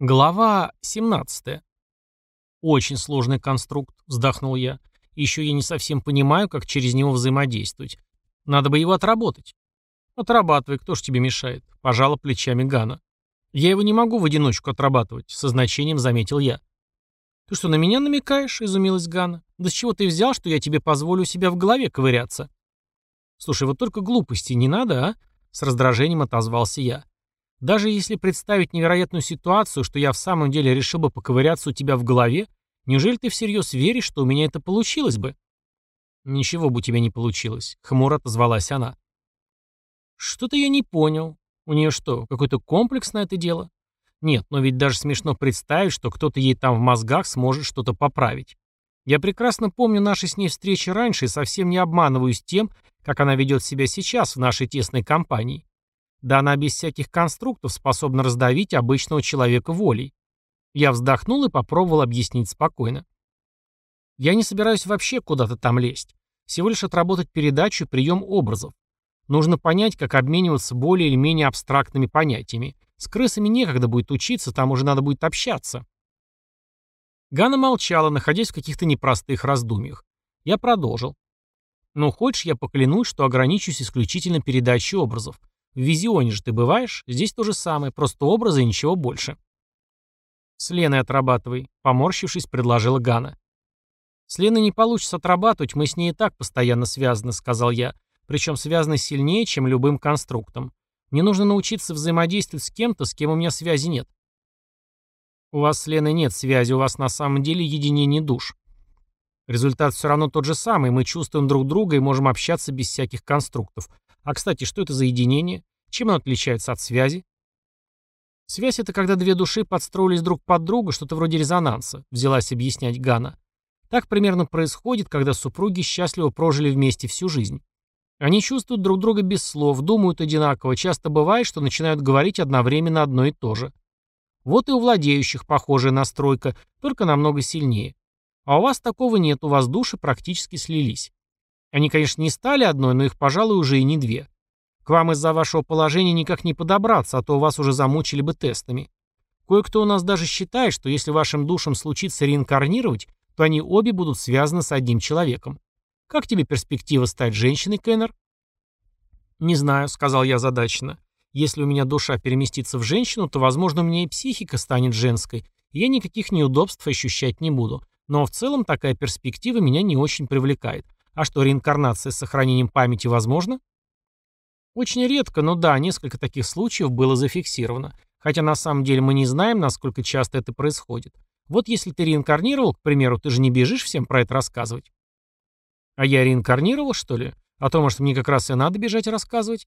Глава 17. «Очень сложный конструкт», — вздохнул я. «Еще я не совсем понимаю, как через него взаимодействовать. Надо бы его отработать». «Отрабатывай, кто ж тебе мешает?» — пожала плечами Гана. «Я его не могу в одиночку отрабатывать», — со значением заметил я. «Ты что, на меня намекаешь?» — изумилась Гана. «Да с чего ты взял, что я тебе позволю у себя в голове ковыряться?» «Слушай, вот только глупости не надо, а?» — с раздражением отозвался я. Даже если представить невероятную ситуацию, что я в самом деле решил бы поковыряться у тебя в голове, неужели ты всерьез веришь, что у меня это получилось бы? Ничего бы у тебя не получилось, хмуро отозвалась она. Что-то я не понял. У нее что, какой-то комплекс на это дело? Нет, но ведь даже смешно представить, что кто-то ей там в мозгах сможет что-то поправить. Я прекрасно помню наши с ней встречи раньше и совсем не обманываюсь тем, как она ведет себя сейчас в нашей тесной компании. Да она без всяких конструктов способна раздавить обычного человека волей. Я вздохнул и попробовал объяснить спокойно. Я не собираюсь вообще куда-то там лезть. Всего лишь отработать передачу и прием образов. Нужно понять, как обмениваться более или менее абстрактными понятиями. С крысами некогда будет учиться, там уже надо будет общаться. Гана молчала, находясь в каких-то непростых раздумьях. Я продолжил. «Ну, хочешь, я поклянусь, что ограничусь исключительно передачей образов. В визионе же ты бываешь, здесь то же самое, просто образы и ничего больше. С Леной отрабатывай, поморщившись, предложила Гана. С Леной не получится отрабатывать, мы с ней и так постоянно связаны, сказал я, причем связаны сильнее, чем любым конструктом. Мне нужно научиться взаимодействовать с кем-то, с кем у меня связи нет. У вас с Леной нет связи, у вас на самом деле единение душ. Результат все равно тот же самый, мы чувствуем друг друга и можем общаться без всяких конструктов. А, кстати, что это за единение? Чем оно отличается от связи? Связь — это когда две души подстроились друг под друга, что-то вроде резонанса, взялась объяснять Гана. Так примерно происходит, когда супруги счастливо прожили вместе всю жизнь. Они чувствуют друг друга без слов, думают одинаково, часто бывает, что начинают говорить одновременно одно и то же. Вот и у владеющих похожая настройка, только намного сильнее. А у вас такого нет, у вас души практически слились. Они, конечно, не стали одной, но их, пожалуй, уже и не две. К вам из-за вашего положения никак не подобраться, а то вас уже замучили бы тестами. Кое-кто у нас даже считает, что если вашим душам случится реинкарнировать, то они обе будут связаны с одним человеком. Как тебе перспектива стать женщиной, Кеннер? Не знаю, сказал я задачно. Если у меня душа переместится в женщину, то, возможно, у меня и психика станет женской, и я никаких неудобств ощущать не буду. Но в целом такая перспектива меня не очень привлекает. А что, реинкарнация с сохранением памяти возможна? Очень редко, но да, несколько таких случаев было зафиксировано. Хотя на самом деле мы не знаем, насколько часто это происходит. Вот если ты реинкарнировал, к примеру, ты же не бежишь всем про это рассказывать. А я реинкарнировал, что ли? А то, может, мне как раз и надо бежать рассказывать?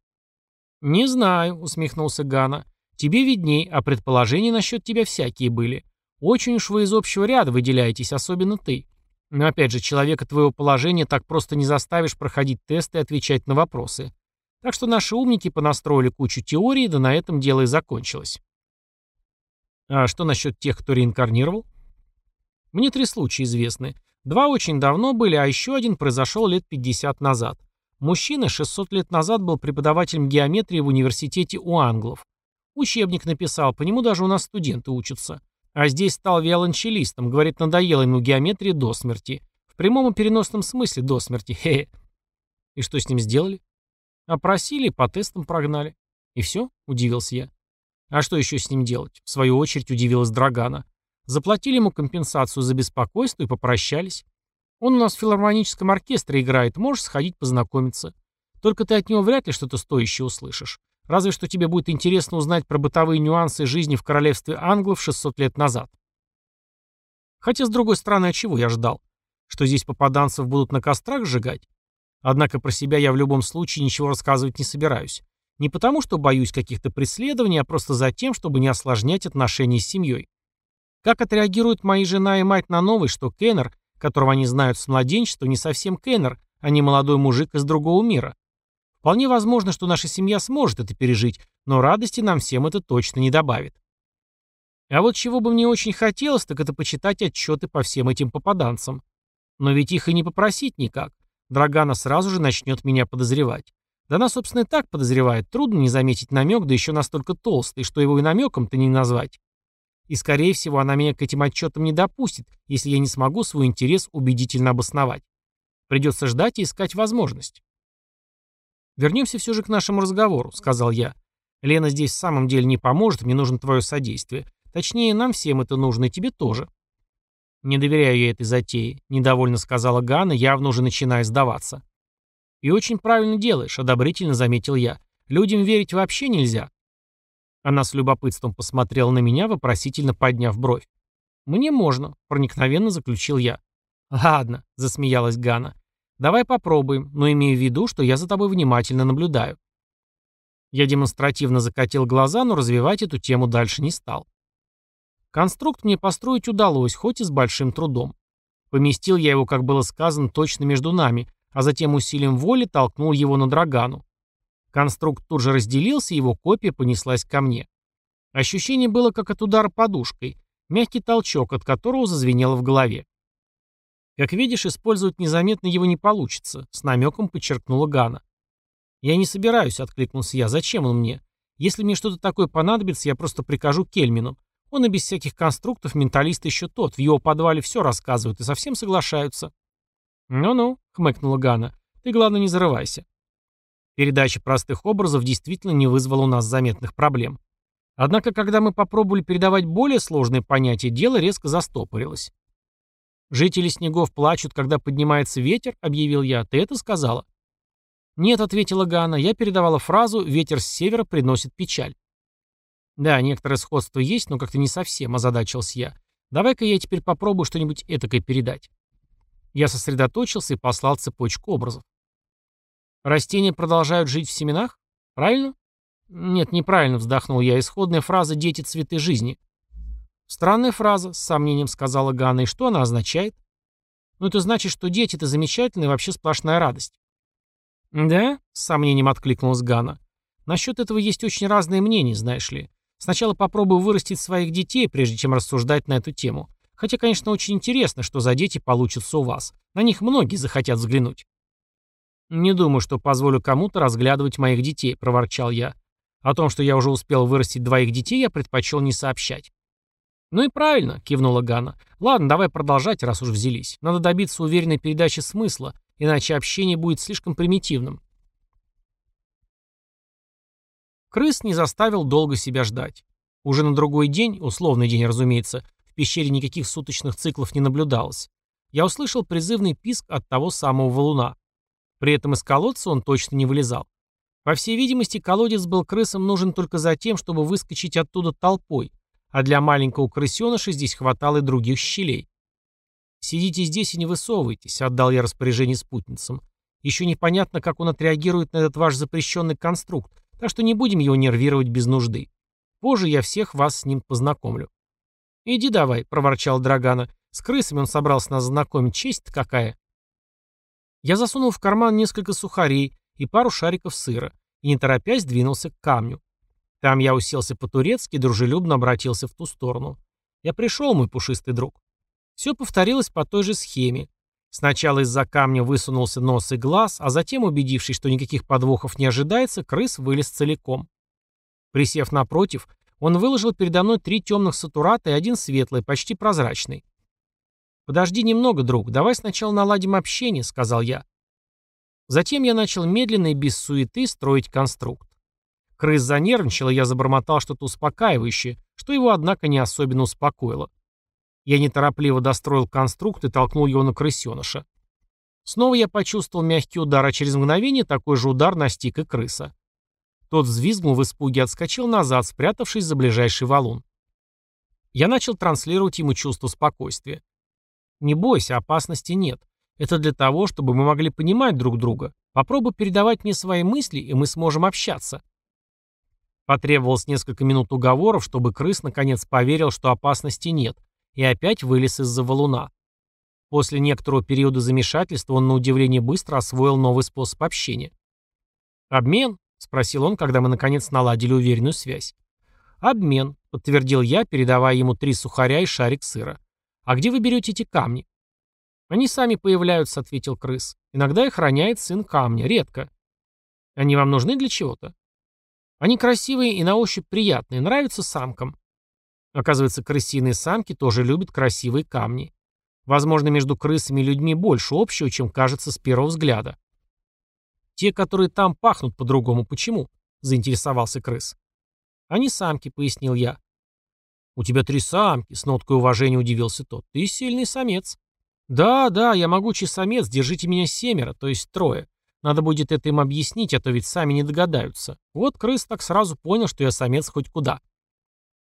Не знаю, усмехнулся Гана. Тебе видней, а предположения насчет тебя всякие были. Очень уж вы из общего ряда выделяетесь, особенно ты. Но опять же, человека твоего положения так просто не заставишь проходить тесты и отвечать на вопросы. Так что наши умники понастроили кучу теорий, да на этом дело и закончилось. А что насчет тех, кто реинкарнировал? Мне три случая известны. Два очень давно были, а еще один произошел лет 50 назад. Мужчина 600 лет назад был преподавателем геометрии в университете у англов. Учебник написал, по нему даже у нас студенты учатся. А здесь стал виолончелистом, говорит, надоело ему геометрия до смерти. В прямом и переносном смысле до смерти, хе, -хе. И что с ним сделали? Опросили, по тестам прогнали. И все? Удивился я. А что еще с ним делать? В свою очередь удивилась Драгана. Заплатили ему компенсацию за беспокойство и попрощались. Он у нас в филармоническом оркестре играет, можешь сходить познакомиться. Только ты от него вряд ли что-то стоящее услышишь. Разве что тебе будет интересно узнать про бытовые нюансы жизни в королевстве англов 600 лет назад. Хотя, с другой стороны, от чего я ждал? Что здесь попаданцев будут на кострах сжигать? Однако про себя я в любом случае ничего рассказывать не собираюсь. Не потому, что боюсь каких-то преследований, а просто за тем, чтобы не осложнять отношения с семьей. Как отреагируют мои жена и мать на новость, что Кеннер, которого они знают с младенчества, не совсем Кеннер, а не молодой мужик из другого мира? Вполне возможно, что наша семья сможет это пережить, но радости нам всем это точно не добавит. А вот чего бы мне очень хотелось, так это почитать отчеты по всем этим попаданцам. Но ведь их и не попросить никак. Драгана сразу же начнет меня подозревать. Да она, собственно, и так подозревает. Трудно не заметить намек, да еще настолько толстый, что его и намеком-то не назвать. И, скорее всего, она меня к этим отчетам не допустит, если я не смогу свой интерес убедительно обосновать. Придется ждать и искать возможность. «Вернемся все же к нашему разговору», — сказал я. «Лена здесь в самом деле не поможет, мне нужно твое содействие. Точнее, нам всем это нужно, и тебе тоже». «Не доверяю я этой затее», — недовольно сказала Ганна, явно уже начиная сдаваться. «И очень правильно делаешь», — одобрительно заметил я. «Людям верить вообще нельзя». Она с любопытством посмотрела на меня, вопросительно подняв бровь. «Мне можно», — проникновенно заключил я. «Ладно», — засмеялась Гана. «Давай попробуем, но имею в виду, что я за тобой внимательно наблюдаю». Я демонстративно закатил глаза, но развивать эту тему дальше не стал. Конструкт мне построить удалось, хоть и с большим трудом. Поместил я его, как было сказано, точно между нами, а затем усилием воли толкнул его на Драгану. Конструкт тут же разделился, его копия понеслась ко мне. Ощущение было как от удара подушкой, мягкий толчок, от которого зазвенело в голове. «Как видишь, использовать незаметно его не получится», — с намеком подчеркнула Гана. «Я не собираюсь», — откликнулся я. «Зачем он мне? Если мне что-то такое понадобится, я просто прикажу Кельмину. Он и без всяких конструктов менталист еще тот. В его подвале все рассказывают и совсем соглашаются». «Ну-ну», — хмыкнула Гана. «Ты, главное, не зарывайся». Передача простых образов действительно не вызвала у нас заметных проблем. Однако, когда мы попробовали передавать более сложные понятия, дело резко застопорилось. «Жители снегов плачут, когда поднимается ветер», — объявил я. «Ты это сказала?» «Нет», — ответила Ганна. «Я передавала фразу «ветер с севера приносит печаль». «Да, некоторое сходство есть, но как-то не совсем», — озадачился я. «Давай-ка я теперь попробую что-нибудь этакое передать». Я сосредоточился и послал цепочку образов. Растения продолжают жить в семенах? Правильно? Нет, неправильно, вздохнул я. Исходная фраза «дети цветы жизни». Странная фраза, с сомнением сказала Ганна. И что она означает? Ну, это значит, что дети — это замечательно и вообще сплошная радость. Да? С сомнением откликнулась Ганна. Насчет этого есть очень разные мнения, знаешь ли. Сначала попробую вырастить своих детей, прежде чем рассуждать на эту тему. Хотя, конечно, очень интересно, что за дети получатся у вас. На них многие захотят взглянуть. «Не думаю, что позволю кому-то разглядывать моих детей», — проворчал я. О том, что я уже успел вырастить двоих детей, я предпочел не сообщать. «Ну и правильно», — кивнула Ганна. «Ладно, давай продолжать, раз уж взялись. Надо добиться уверенной передачи смысла, иначе общение будет слишком примитивным». Крыс не заставил долго себя ждать. Уже на другой день, условный день, разумеется, в пещере никаких суточных циклов не наблюдалось. Я услышал призывный писк от того самого валуна. При этом из колодца он точно не вылезал. По всей видимости, колодец был крысам нужен только за тем, чтобы выскочить оттуда толпой, а для маленького крысеныша здесь хватало и других щелей. «Сидите здесь и не высовывайтесь», — отдал я распоряжение спутницам. «Еще непонятно, как он отреагирует на этот ваш запрещенный конструкт, так что не будем его нервировать без нужды. Позже я всех вас с ним познакомлю». «Иди давай», — проворчал Драгана. «С крысами он собрался нас знакомить, честь-то какая». Я засунул в карман несколько сухарей и пару шариков сыра и, не торопясь, двинулся к камню. Там я уселся по-турецки и дружелюбно обратился в ту сторону. Я пришел, мой пушистый друг. Все повторилось по той же схеме. Сначала из-за камня высунулся нос и глаз, а затем, убедившись, что никаких подвохов не ожидается, крыс вылез целиком. Присев напротив, он выложил передо мной три темных сатурата и один светлый, почти прозрачный. «Подожди немного, друг, давай сначала наладим общение», — сказал я. Затем я начал медленно и без суеты строить конструкт. Крыс занервничал, и я забормотал что-то успокаивающее, что его, однако, не особенно успокоило. Я неторопливо достроил конструкт и толкнул его на крысеныша. Снова я почувствовал мягкий удар, а через мгновение такой же удар настиг и крыса. Тот взвизгнул в испуге отскочил назад, спрятавшись за ближайший валун. Я начал транслировать ему чувство спокойствия. Не бойся, опасности нет. Это для того, чтобы мы могли понимать друг друга. Попробуй передавать мне свои мысли, и мы сможем общаться. Потребовалось несколько минут уговоров, чтобы крыс наконец поверил, что опасности нет, и опять вылез из-за валуна. После некоторого периода замешательства он на удивление быстро освоил новый способ общения. «Обмен?» — спросил он, когда мы наконец наладили уверенную связь. «Обмен», — подтвердил я, передавая ему три сухаря и шарик сыра. «А где вы берете эти камни?» «Они сами появляются», — ответил крыс. «Иногда их роняет сын камня, редко». «Они вам нужны для чего-то?» «Они красивые и на ощупь приятные, нравятся самкам». Оказывается, крысиные самки тоже любят красивые камни. Возможно, между крысами и людьми больше общего, чем кажется с первого взгляда. Те, которые там пахнут по-другому, почему? Заинтересовался крыс. Они самки, пояснил я. У тебя три самки, с ноткой уважения удивился тот. Ты сильный самец. Да, да, я могучий самец, держите меня семеро, то есть трое. Надо будет это им объяснить, а то ведь сами не догадаются. Вот крыс так сразу понял, что я самец хоть куда.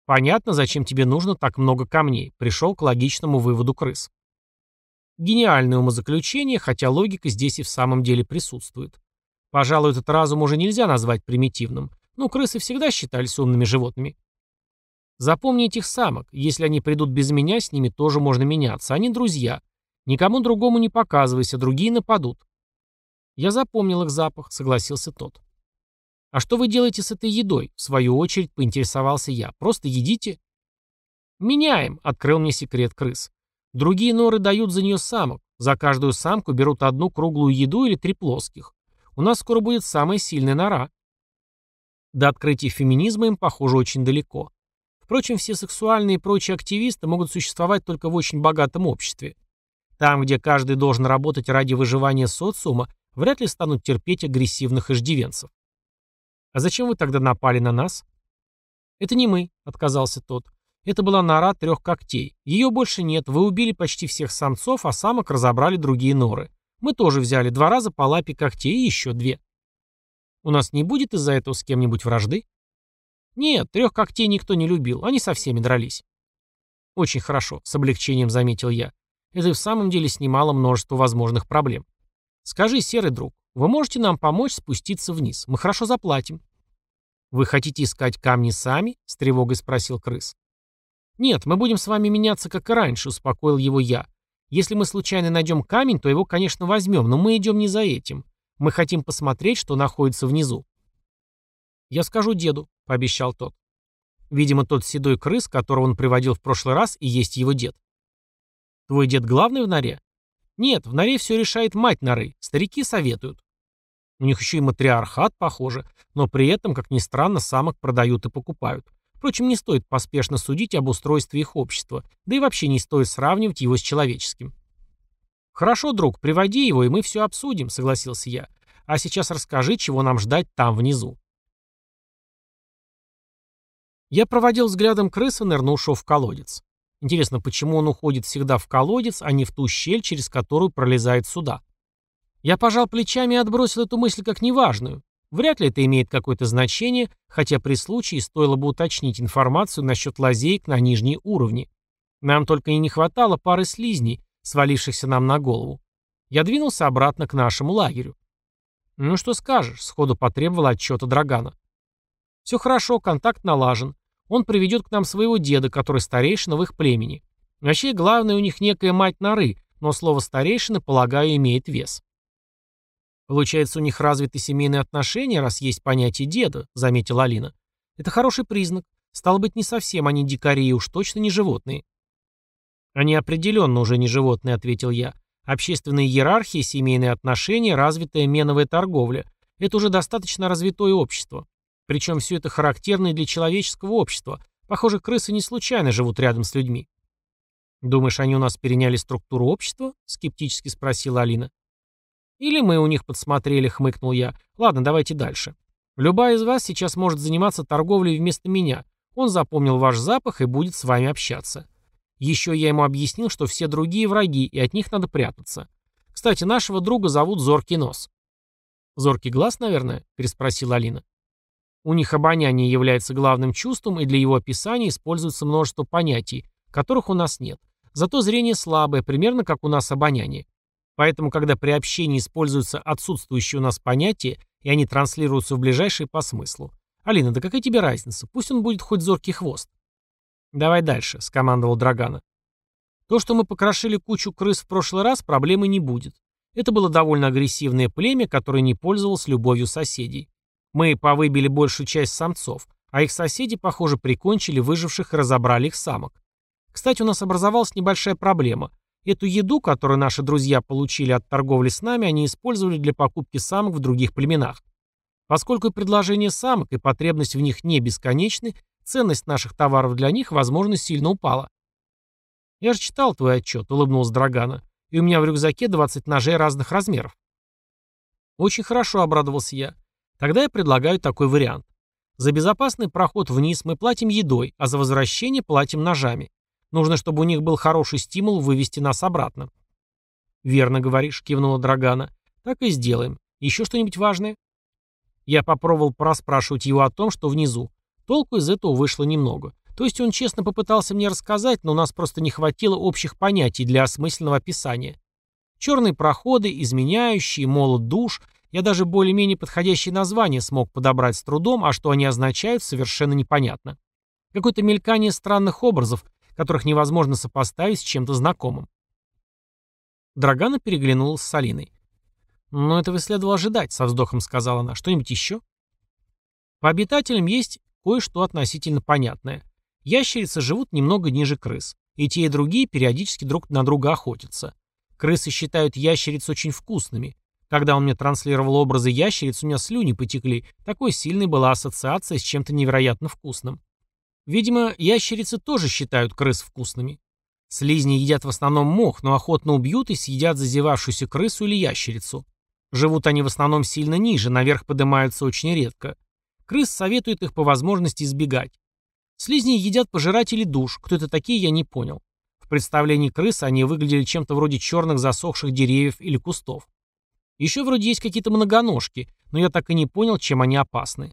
Понятно, зачем тебе нужно так много камней. Пришел к логичному выводу крыс. Гениальное умозаключение, хотя логика здесь и в самом деле присутствует. Пожалуй, этот разум уже нельзя назвать примитивным. Ну, крысы всегда считались умными животными. Запомни этих самок. Если они придут без меня, с ними тоже можно меняться. Они друзья. Никому другому не показывайся, другие нападут. Я запомнил их запах, согласился тот. «А что вы делаете с этой едой?» В свою очередь поинтересовался я. «Просто едите?» «Меняем», — открыл мне секрет крыс. «Другие норы дают за нее самок. За каждую самку берут одну круглую еду или три плоских. У нас скоро будет самая сильная нора». До открытия феминизма им, похоже, очень далеко. Впрочем, все сексуальные и прочие активисты могут существовать только в очень богатом обществе. Там, где каждый должен работать ради выживания социума, вряд ли станут терпеть агрессивных иждивенцев. «А зачем вы тогда напали на нас?» «Это не мы», — отказался тот. «Это была нора трех когтей. Ее больше нет. Вы убили почти всех самцов, а самок разобрали другие норы. Мы тоже взяли два раза по лапе когтей и еще две». «У нас не будет из-за этого с кем-нибудь вражды?» «Нет, трех когтей никто не любил. Они со всеми дрались». «Очень хорошо», — с облегчением заметил я. Это и в самом деле снимало множество возможных проблем. «Скажи, серый друг, вы можете нам помочь спуститься вниз? Мы хорошо заплатим». «Вы хотите искать камни сами?» — с тревогой спросил крыс. «Нет, мы будем с вами меняться, как и раньше», — успокоил его я. «Если мы случайно найдем камень, то его, конечно, возьмем, но мы идем не за этим. Мы хотим посмотреть, что находится внизу». «Я скажу деду», — пообещал тот. Видимо, тот седой крыс, которого он приводил в прошлый раз, и есть его дед. «Твой дед главный в норе?» Нет, в норе все решает мать норы. Старики советуют. У них еще и матриархат, похоже, но при этом, как ни странно, самок продают и покупают. Впрочем, не стоит поспешно судить об устройстве их общества, да и вообще не стоит сравнивать его с человеческим. «Хорошо, друг, приводи его, и мы все обсудим», — согласился я. «А сейчас расскажи, чего нам ждать там внизу». Я проводил взглядом крыса, нырнувшего в колодец. Интересно, почему он уходит всегда в колодец, а не в ту щель, через которую пролезает сюда? Я пожал плечами и отбросил эту мысль как неважную. Вряд ли это имеет какое-то значение, хотя при случае стоило бы уточнить информацию насчет лазеек на нижние уровни. Нам только и не хватало пары слизней, свалившихся нам на голову. Я двинулся обратно к нашему лагерю. «Ну что скажешь?» — сходу потребовал отчета Драгана. «Все хорошо, контакт налажен. Он приведет к нам своего деда, который старейшина в их племени. Вообще, главное, у них некая мать норы, но слово «старейшина», полагаю, имеет вес. Получается, у них развиты семейные отношения, раз есть понятие деда, заметила Алина. Это хороший признак. Стало быть, не совсем они дикари и уж точно не животные. Они определенно уже не животные, ответил я. Общественная иерархия, семейные отношения, развитая меновая торговля – это уже достаточно развитое общество. Причем все это характерно и для человеческого общества. Похоже, крысы не случайно живут рядом с людьми. «Думаешь, они у нас переняли структуру общества?» — скептически спросила Алина. «Или мы у них подсмотрели», — хмыкнул я. «Ладно, давайте дальше. Любая из вас сейчас может заниматься торговлей вместо меня. Он запомнил ваш запах и будет с вами общаться. Еще я ему объяснил, что все другие враги, и от них надо прятаться. Кстати, нашего друга зовут Зоркий Нос». «Зоркий глаз, наверное?» — переспросила Алина. У них обоняние является главным чувством, и для его описания используется множество понятий, которых у нас нет. Зато зрение слабое, примерно как у нас обоняние. Поэтому, когда при общении используются отсутствующие у нас понятия, и они транслируются в ближайшие по смыслу. Алина, да какая тебе разница? Пусть он будет хоть зоркий хвост. Давай дальше, скомандовал Драгана. То, что мы покрошили кучу крыс в прошлый раз, проблемы не будет. Это было довольно агрессивное племя, которое не пользовалось любовью соседей. Мы повыбили большую часть самцов, а их соседи, похоже, прикончили выживших и разобрали их самок. Кстати, у нас образовалась небольшая проблема. Эту еду, которую наши друзья получили от торговли с нами, они использовали для покупки самок в других племенах. Поскольку предложение самок и потребность в них не бесконечны, Ценность наших товаров для них, возможно, сильно упала. «Я же читал твой отчет», — улыбнулся Драгана. «И у меня в рюкзаке 20 ножей разных размеров». «Очень хорошо», — обрадовался я. «Тогда я предлагаю такой вариант. За безопасный проход вниз мы платим едой, а за возвращение платим ножами. Нужно, чтобы у них был хороший стимул вывести нас обратно». «Верно говоришь», — кивнула Драгана. «Так и сделаем. Еще что-нибудь важное?» Я попробовал проспрашивать его о том, что внизу. Толку из этого вышло немного. То есть он честно попытался мне рассказать, но у нас просто не хватило общих понятий для осмысленного описания. Черные проходы, изменяющие, молот душ, я даже более-менее подходящее название смог подобрать с трудом, а что они означают, совершенно непонятно. Какое-то мелькание странных образов, которых невозможно сопоставить с чем-то знакомым. Драгана переглянулась с Алиной. «Но этого следовало ожидать», — со вздохом сказала она. «Что-нибудь еще?» По обитателям есть кое-что относительно понятное. Ящерицы живут немного ниже крыс. И те, и другие периодически друг на друга охотятся. Крысы считают ящериц очень вкусными. Когда он мне транслировал образы ящериц, у меня слюни потекли. Такой сильной была ассоциация с чем-то невероятно вкусным. Видимо, ящерицы тоже считают крыс вкусными. Слизни едят в основном мох, но охотно убьют и съедят зазевавшуюся крысу или ящерицу. Живут они в основном сильно ниже, наверх поднимаются очень редко. Крыс советуют их по возможности избегать. Слизни едят пожиратели душ, кто это такие, я не понял. В представлении крыс они выглядели чем-то вроде черных засохших деревьев или кустов. Еще вроде есть какие-то многоножки, но я так и не понял, чем они опасны.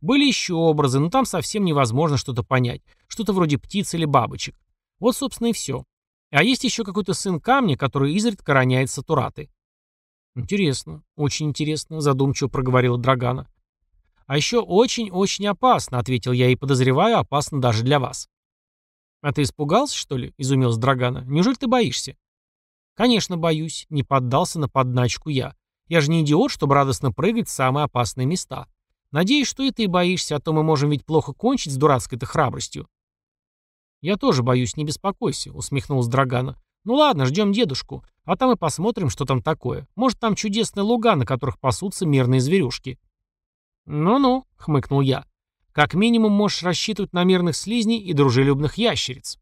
Были еще образы, но там совсем невозможно что-то понять. Что-то вроде птиц или бабочек. Вот, собственно, и все. А есть еще какой-то сын камня, который изредка роняет сатураты. Интересно, очень интересно, задумчиво проговорила Драгана. «А еще очень-очень опасно», — ответил я, — «и подозреваю, опасно даже для вас». «А ты испугался, что ли?» — изумился Драгана. «Неужели ты боишься?» «Конечно, боюсь», — не поддался на подначку я. «Я же не идиот, чтобы радостно прыгать в самые опасные места. Надеюсь, что и ты боишься, а то мы можем ведь плохо кончить с дурацкой-то храбростью». «Я тоже боюсь, не беспокойся», — усмехнулся Драгана. «Ну ладно, ждем дедушку, а там и посмотрим, что там такое. Может, там чудесные луга, на которых пасутся мирные зверюшки». «Ну-ну», — хмыкнул я. «Как минимум можешь рассчитывать на мирных слизней и дружелюбных ящериц».